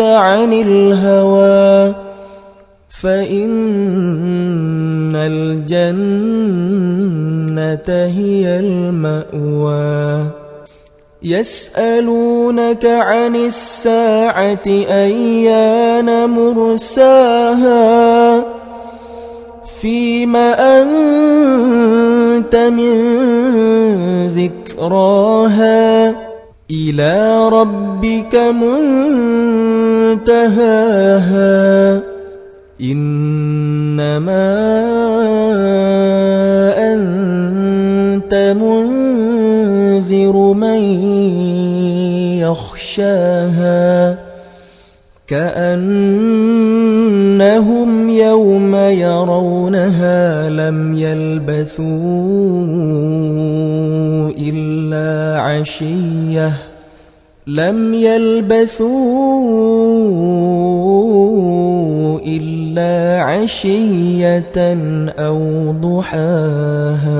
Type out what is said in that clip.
عن الهوى فإن الجنة هي المأوى. يسألونك عن الساعة أيان مرساها فيم أنت من ذكراها. إلى ربك منتهاها إنما أنت منذر من يخشاها. كأنهم يوم يرونها لم يلبثوا إلا عشية. لم يلبثوا عشية أو ضحاها